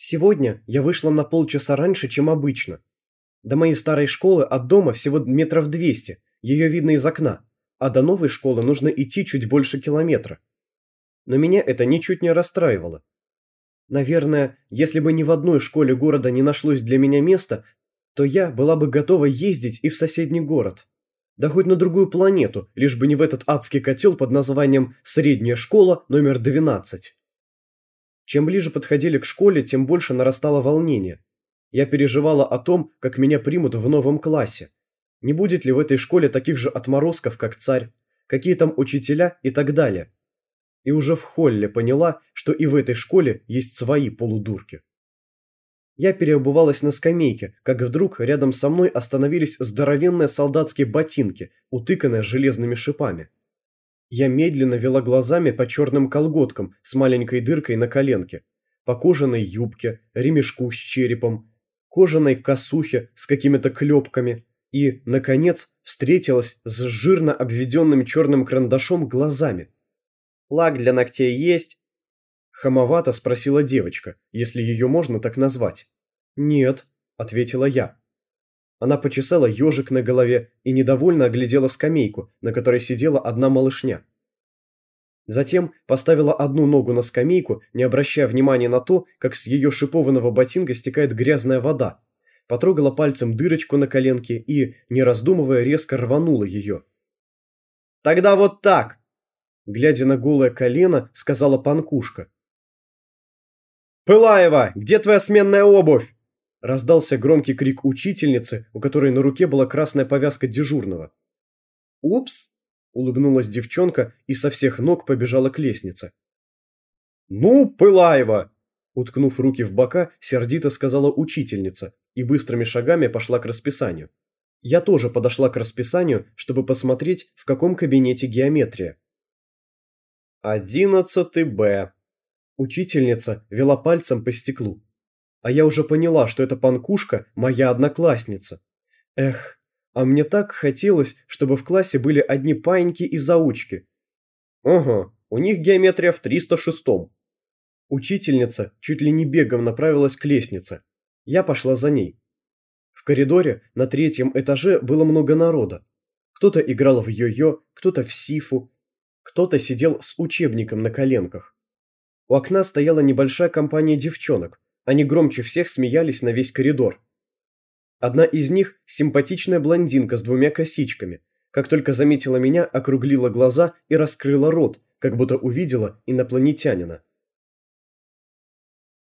Сегодня я вышла на полчаса раньше, чем обычно. До моей старой школы от дома всего метров двести, ее видно из окна, а до новой школы нужно идти чуть больше километра. Но меня это ничуть не расстраивало. Наверное, если бы ни в одной школе города не нашлось для меня места, то я была бы готова ездить и в соседний город. Да хоть на другую планету, лишь бы не в этот адский котел под названием «Средняя школа номер 12». Чем ближе подходили к школе, тем больше нарастало волнение. Я переживала о том, как меня примут в новом классе. Не будет ли в этой школе таких же отморозков, как царь, какие там учителя и так далее. И уже в холле поняла, что и в этой школе есть свои полудурки. Я переобувалась на скамейке, как вдруг рядом со мной остановились здоровенные солдатские ботинки, утыканные железными шипами. Я медленно вела глазами по черным колготкам с маленькой дыркой на коленке, по кожаной юбке, ремешку с черепом, кожаной косухе с какими-то клепками и, наконец, встретилась с жирно обведенным черным карандашом глазами. «Лак для ногтей есть?» Хамовато спросила девочка, если ее можно так назвать. «Нет», – ответила я. Она почесала ежик на голове и недовольно оглядела скамейку, на которой сидела одна малышня. Затем поставила одну ногу на скамейку, не обращая внимания на то, как с ее шипованного ботинка стекает грязная вода. Потрогала пальцем дырочку на коленке и, не раздумывая, резко рванула ее. «Тогда вот так!» Глядя на голое колено, сказала панкушка. «Пылаева, где твоя сменная обувь?» Раздался громкий крик учительницы, у которой на руке была красная повязка дежурного. «Упс!» – улыбнулась девчонка и со всех ног побежала к лестнице. «Ну, Пылаева!» – уткнув руки в бока, сердито сказала учительница и быстрыми шагами пошла к расписанию. Я тоже подошла к расписанию, чтобы посмотреть, в каком кабинете геометрия. «Одиннадцатый Б», Учительница вела пальцем по стеклу. А я уже поняла, что эта панкушка моя одноклассница. Эх, а мне так хотелось, чтобы в классе были одни паиньки и заучки. Ага, у них геометрия в 306-м. Учительница чуть ли не бегом направилась к лестнице. Я пошла за ней. В коридоре на третьем этаже было много народа. Кто-то играл в йо-йо, кто-то в сифу, кто-то сидел с учебником на коленках. У окна стояла небольшая компания девчонок. Они громче всех смеялись на весь коридор. Одна из них – симпатичная блондинка с двумя косичками. Как только заметила меня, округлила глаза и раскрыла рот, как будто увидела инопланетянина.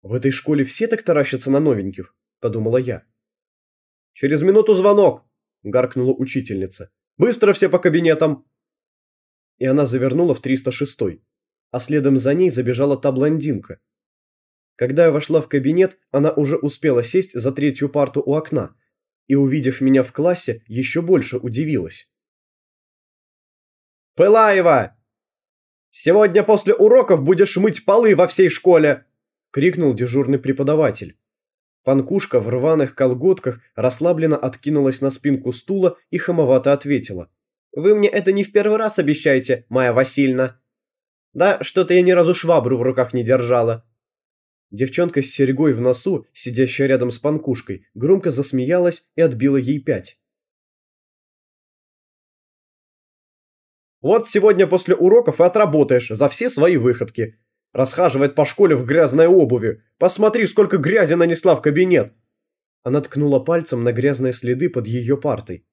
«В этой школе все так таращатся на новеньких», – подумала я. «Через минуту звонок!» – гаркнула учительница. «Быстро все по кабинетам!» И она завернула в 306-й а следом за ней забежала та блондинка. Когда я вошла в кабинет, она уже успела сесть за третью парту у окна и, увидев меня в классе, еще больше удивилась. «Пылаева! Сегодня после уроков будешь мыть полы во всей школе!» – крикнул дежурный преподаватель. Панкушка в рваных колготках расслабленно откинулась на спинку стула и хамовато ответила. «Вы мне это не в первый раз обещаете, Майя Васильевна!» Да, что-то я ни разу швабру в руках не держала. Девчонка с серьгой в носу, сидящая рядом с панкушкой, громко засмеялась и отбила ей пять. «Вот сегодня после уроков и отработаешь за все свои выходки. Расхаживает по школе в грязной обуви. Посмотри, сколько грязи нанесла в кабинет!» Она ткнула пальцем на грязные следы под ее партой.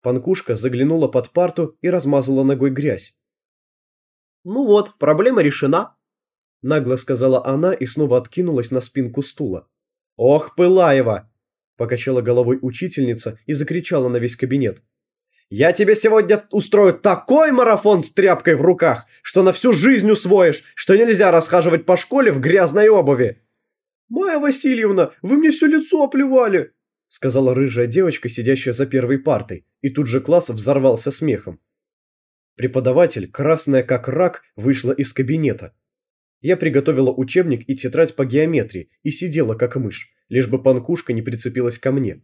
Панкушка заглянула под парту и размазала ногой грязь. «Ну вот, проблема решена», – нагло сказала она и снова откинулась на спинку стула. «Ох, Пылаева!» – покачала головой учительница и закричала на весь кабинет. «Я тебе сегодня устрою такой марафон с тряпкой в руках, что на всю жизнь усвоишь, что нельзя расхаживать по школе в грязной обуви!» «Майя Васильевна, вы мне все лицо оплевали!» – сказала рыжая девочка, сидящая за первой партой, и тут же класс взорвался смехом. Преподаватель, красная как рак, вышла из кабинета. Я приготовила учебник и тетрадь по геометрии и сидела как мышь, лишь бы панкушка не прицепилась ко мне.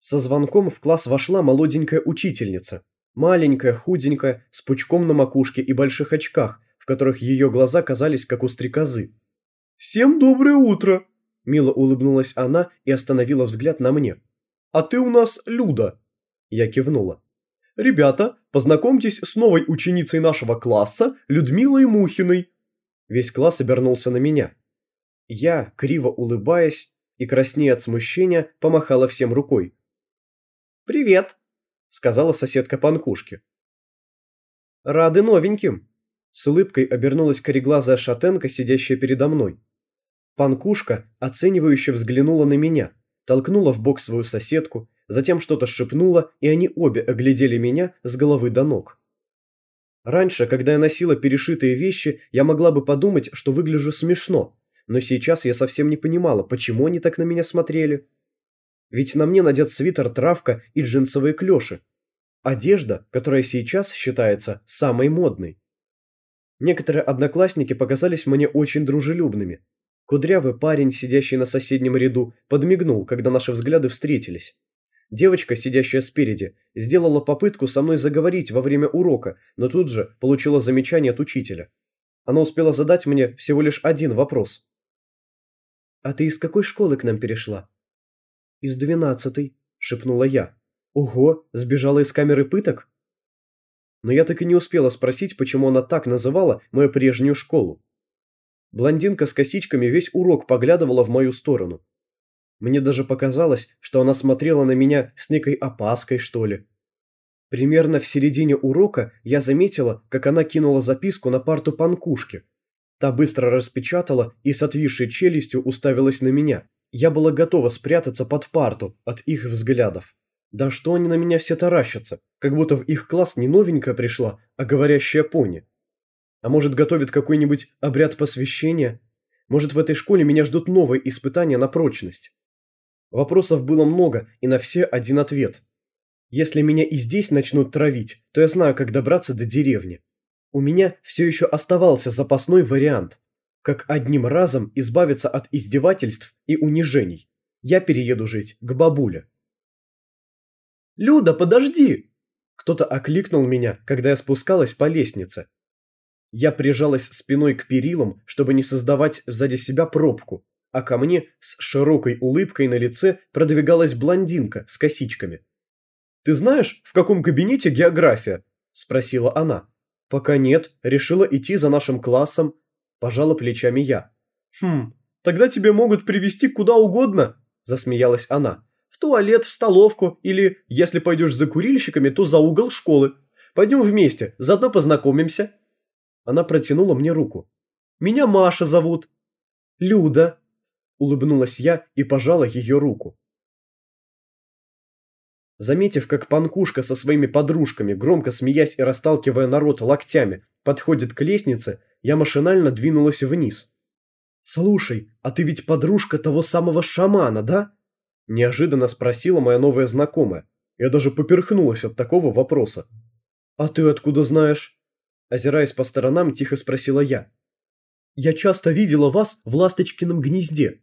Со звонком в класс вошла молоденькая учительница. Маленькая, худенькая, с пучком на макушке и больших очках, в которых ее глаза казались как у стрекозы. «Всем доброе утро!» Мило улыбнулась она и остановила взгляд на мне. «А ты у нас Люда!» Я кивнула. «Ребята, познакомьтесь с новой ученицей нашего класса, Людмилой Мухиной!» Весь класс обернулся на меня. Я, криво улыбаясь и краснея от смущения, помахала всем рукой. «Привет!» – сказала соседка Панкушки. «Рады новеньким!» – с улыбкой обернулась кореглазая шатенка, сидящая передо мной. Панкушка оценивающе взглянула на меня, толкнула в бок свою соседку, затем что-то шепнула, и они обе оглядели меня с головы до ног. Раньше, когда я носила перешитые вещи, я могла бы подумать, что выгляжу смешно, но сейчас я совсем не понимала, почему они так на меня смотрели. Ведь на мне надет свитер травка и джинсовые клёши. Одежда, которая сейчас считается самой модной. Некоторые одноклассники показались мне очень дружелюбными, Кудрявый парень, сидящий на соседнем ряду, подмигнул, когда наши взгляды встретились. Девочка, сидящая спереди, сделала попытку со мной заговорить во время урока, но тут же получила замечание от учителя. Она успела задать мне всего лишь один вопрос. «А ты из какой школы к нам перешла?» «Из двенадцатой», – шепнула я. «Ого, сбежала из камеры пыток?» Но я так и не успела спросить, почему она так называла мою прежнюю школу. Блондинка с косичками весь урок поглядывала в мою сторону. Мне даже показалось, что она смотрела на меня с некой опаской, что ли. Примерно в середине урока я заметила, как она кинула записку на парту панкушки. Та быстро распечатала и с отвисшей челюстью уставилась на меня. Я была готова спрятаться под парту от их взглядов. Да что они на меня все таращатся, как будто в их класс не новенькая пришла, а говорящая пони. А может, готовит какой-нибудь обряд посвящения? Может, в этой школе меня ждут новые испытания на прочность? Вопросов было много, и на все один ответ. Если меня и здесь начнут травить, то я знаю, как добраться до деревни. У меня все еще оставался запасной вариант. Как одним разом избавиться от издевательств и унижений. Я перееду жить к бабуле. «Люда, подожди!» Кто-то окликнул меня, когда я спускалась по лестнице. Я прижалась спиной к перилам, чтобы не создавать сзади себя пробку, а ко мне с широкой улыбкой на лице продвигалась блондинка с косичками. «Ты знаешь, в каком кабинете география?» – спросила она. «Пока нет, решила идти за нашим классом», – пожала плечами я. «Хм, тогда тебе могут привести куда угодно», – засмеялась она. «В туалет, в столовку или, если пойдешь за курильщиками, то за угол школы. Пойдем вместе, заодно познакомимся». Она протянула мне руку. «Меня Маша зовут». «Люда», – улыбнулась я и пожала ее руку. Заметив, как панкушка со своими подружками, громко смеясь и расталкивая народ локтями, подходит к лестнице, я машинально двинулась вниз. «Слушай, а ты ведь подружка того самого шамана, да?» Неожиданно спросила моя новая знакомая. Я даже поперхнулась от такого вопроса. «А ты откуда знаешь?» Озираясь по сторонам, тихо спросила я. «Я часто видела вас в ласточкином гнезде».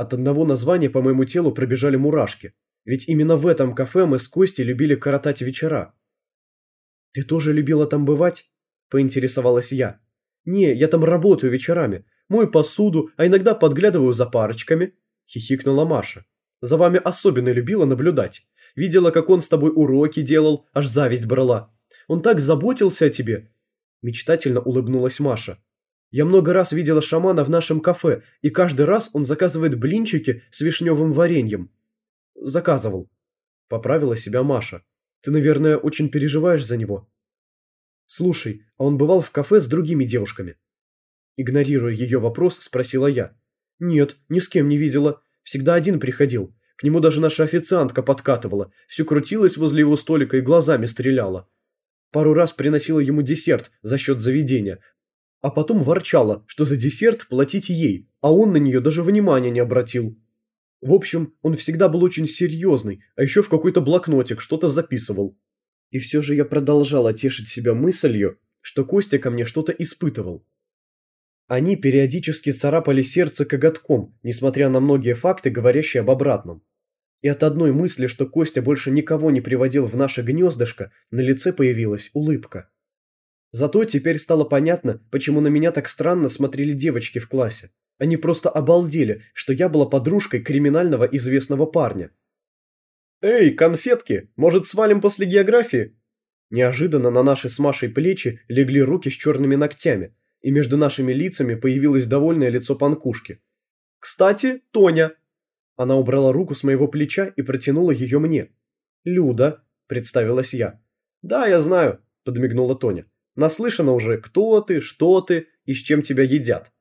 От одного названия по моему телу пробежали мурашки, ведь именно в этом кафе мы с Костей любили коротать вечера. «Ты тоже любила там бывать?» – поинтересовалась я. «Не, я там работаю вечерами, мою посуду, а иногда подглядываю за парочками», – хихикнула Маша. «За вами особенно любила наблюдать. Видела, как он с тобой уроки делал, аж зависть брала. Он так заботился о тебе, Мечтательно улыбнулась Маша. Я много раз видела шамана в нашем кафе, и каждый раз он заказывает блинчики с вишневым вареньем. Заказывал. Поправила себя Маша. Ты, наверное, очень переживаешь за него. Слушай, а он бывал в кафе с другими девушками? Игнорируя ее вопрос, спросила я. Нет, ни с кем не видела. Всегда один приходил. К нему даже наша официантка подкатывала, все крутилась возле его столика и глазами стреляла. Пару раз приносила ему десерт за счет заведения, а потом ворчала, что за десерт платить ей, а он на нее даже внимания не обратил. В общем, он всегда был очень серьезный, а еще в какой-то блокнотик что-то записывал. И все же я продолжала тешить себя мыслью, что Костя ко мне что-то испытывал. Они периодически царапали сердце коготком, несмотря на многие факты, говорящие об обратном. И от одной мысли, что Костя больше никого не приводил в наше гнездышко, на лице появилась улыбка. Зато теперь стало понятно, почему на меня так странно смотрели девочки в классе. Они просто обалдели, что я была подружкой криминального известного парня. «Эй, конфетки, может свалим после географии?» Неожиданно на наши с Машей плечи легли руки с черными ногтями, и между нашими лицами появилось довольное лицо панкушки. «Кстати, Тоня!» Она убрала руку с моего плеча и протянула ее мне. «Люда», – представилась я. «Да, я знаю», – подмигнула Тоня. «Наслышана уже, кто ты, что ты и с чем тебя едят».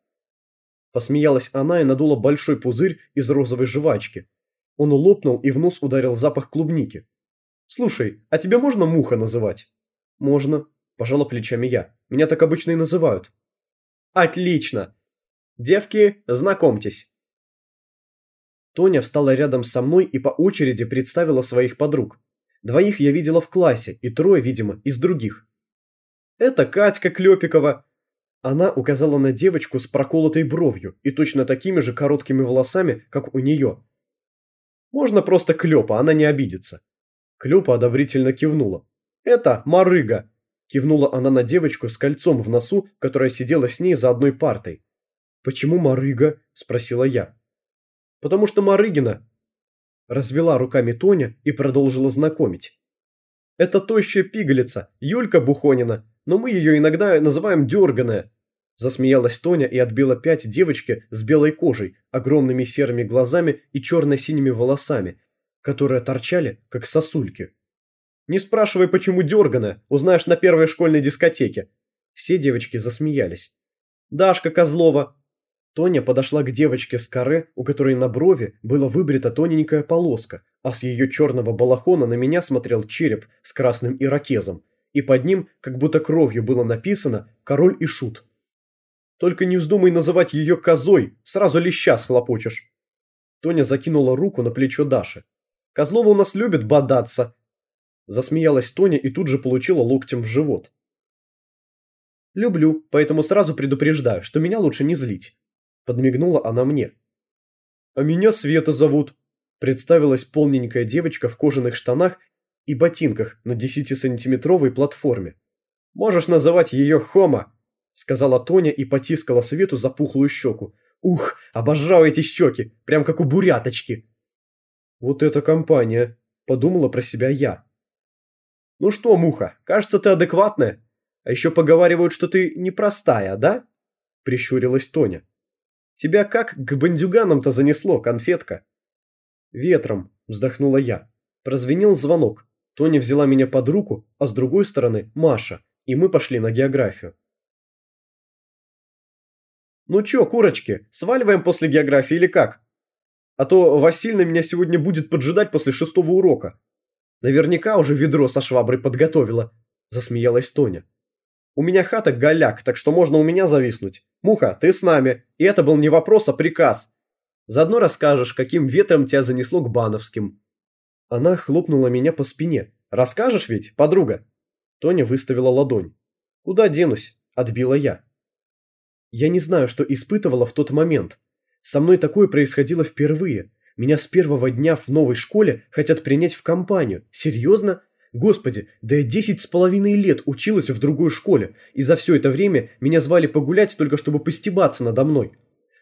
Посмеялась она и надула большой пузырь из розовой жвачки. Он лопнул и в нос ударил запах клубники. «Слушай, а тебя можно Муха называть?» «Можно», – пожала плечами я. «Меня так обычно и называют». «Отлично! Девки, знакомьтесь!» Тоня встала рядом со мной и по очереди представила своих подруг. Двоих я видела в классе, и трое, видимо, из других. «Это Катька Клепикова, она указала на девочку с проколотой бровью и точно такими же короткими волосами, как у нее. «Можно просто Клёпа, она не обидится». Клёпа одобрительно кивнула. «Это Марыга», – кивнула она на девочку с кольцом в носу, которая сидела с ней за одной партой. «Почему Марыга?» – спросила я. «Потому что Марыгина». Развела руками Тоня и продолжила знакомить. «Это тощая пигалица, Юлька Бухонина, но мы ее иногда называем дерганая. Засмеялась Тоня и отбила пять девочки с белой кожей, огромными серыми глазами и черно-синими волосами, которые торчали, как сосульки. «Не спрашивай, почему дерганая, узнаешь на первой школьной дискотеке». Все девочки засмеялись. «Дашка Козлова!» Тоня подошла к девочке с каре, у которой на брови была выбрита тоненькая полоска, а с ее черного балахона на меня смотрел череп с красным ирокезом, и под ним, как будто кровью было написано «Король и Шут». «Только не вздумай называть ее козой, сразу леща схлопочешь». Тоня закинула руку на плечо Даши. «Козлова у нас любит бодаться». Засмеялась Тоня и тут же получила локтем в живот. «Люблю, поэтому сразу предупреждаю, что меня лучше не злить». Подмигнула она мне. «А меня Света зовут», представилась полненькая девочка в кожаных штанах и ботинках на 10-сантиметровой платформе. «Можешь называть ее Хома», – сказала Тоня и потискала Свету за пухлую щеку. «Ух, обожаю эти щеки, прям как у буряточки!» «Вот эта компания», – подумала про себя я. «Ну что, Муха, кажется, ты адекватная. А еще поговаривают, что ты непростая, да?» – прищурилась Тоня. «Тебя как к бандюганам-то занесло, конфетка?» «Ветром», – вздохнула я. Прозвенел звонок. Тоня взяла меня под руку, а с другой стороны Маша, и мы пошли на географию. «Ну чё, курочки, сваливаем после географии или как? А то Васильна меня сегодня будет поджидать после шестого урока. Наверняка уже ведро со шваброй подготовила», – засмеялась Тоня. «У меня хата голяк, так что можно у меня зависнуть. Муха, ты с нами, и это был не вопрос, а приказ. Заодно расскажешь, каким ветром тебя занесло к Бановским». Она хлопнула меня по спине. «Расскажешь ведь, подруга?» Тоня выставила ладонь. «Куда денусь?» – отбила я. Я не знаю, что испытывала в тот момент. Со мной такое происходило впервые. Меня с первого дня в новой школе хотят принять в компанию. Серьезно? Господи, да я десять с половиной лет училась в другой школе, и за все это время меня звали погулять только чтобы постебаться надо мной.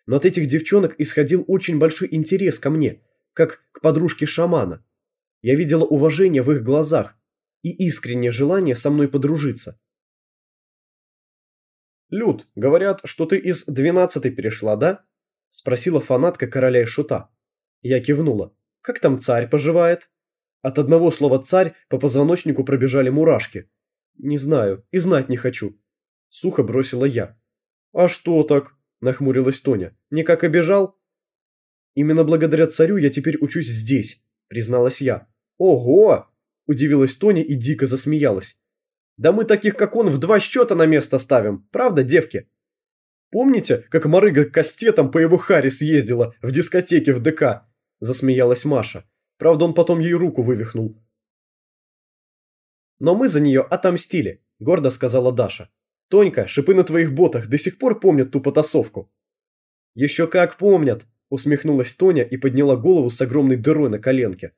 Но от этих девчонок исходил очень большой интерес ко мне, как к подружке шамана. Я видела уважение в их глазах и искреннее желание со мной подружиться. «Люд, говорят, что ты из двенадцатой перешла, да?» – спросила фанатка короля и шута. Я кивнула. «Как там царь поживает?» От одного слова «царь» по позвоночнику пробежали мурашки. «Не знаю, и знать не хочу», – сухо бросила я. «А что так?» – нахмурилась Тоня. «Никак обижал?» «Именно благодаря царю я теперь учусь здесь», – призналась я. «Ого!» – удивилась Тоня и дико засмеялась. «Да мы таких, как он, в два счета на место ставим, правда, девки?» «Помните, как Марыга кастетом по его харе съездила в дискотеке в ДК?» – засмеялась Маша. Правда, он потом ей руку вывихнул. «Но мы за нее отомстили», – гордо сказала Даша. «Тонька, шипы на твоих ботах до сих пор помнят ту потасовку». «Еще как помнят», – усмехнулась Тоня и подняла голову с огромной дырой на коленке.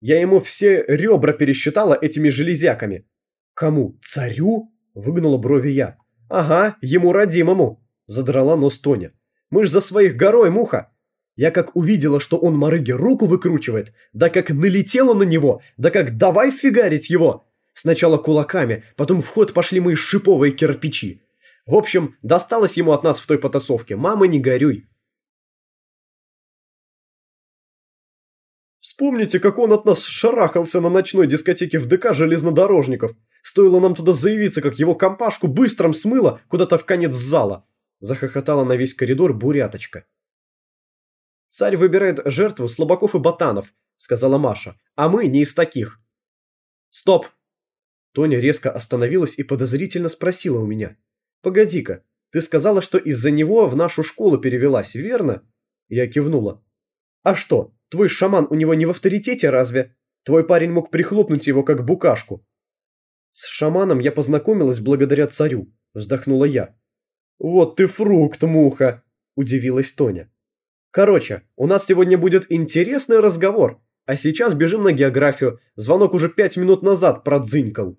Я ему все ребра пересчитала этими железяками. Кому? Царю? Выгнула брови я. Ага, ему родимому. Задрала нос Тоня. Мы ж за своих горой, муха. Я как увидела, что он Марыге руку выкручивает, да как налетела на него, да как давай фигарить его. Сначала кулаками, потом в ход пошли мои шиповые кирпичи. В общем, досталось ему от нас в той потасовке. Мама, не горюй. Вспомните, как он от нас шарахался на ночной дискотеке в ДК железнодорожников. Стоило нам туда заявиться, как его компашку быстрым смыло куда-то в конец зала. Захохотала на весь коридор буряточка. «Царь выбирает жертву слабаков и ботанов», — сказала Маша. «А мы не из таких». «Стоп!» Тоня резко остановилась и подозрительно спросила у меня. «Погоди-ка, ты сказала, что из-за него в нашу школу перевелась, верно?» Я кивнула. «А что, твой шаман у него не в авторитете разве? Твой парень мог прихлопнуть его как букашку». «С шаманом я познакомилась благодаря царю», – вздохнула я. «Вот ты фрукт, муха!» – удивилась Тоня. «Короче, у нас сегодня будет интересный разговор, а сейчас бежим на географию, звонок уже пять минут назад продзынькал».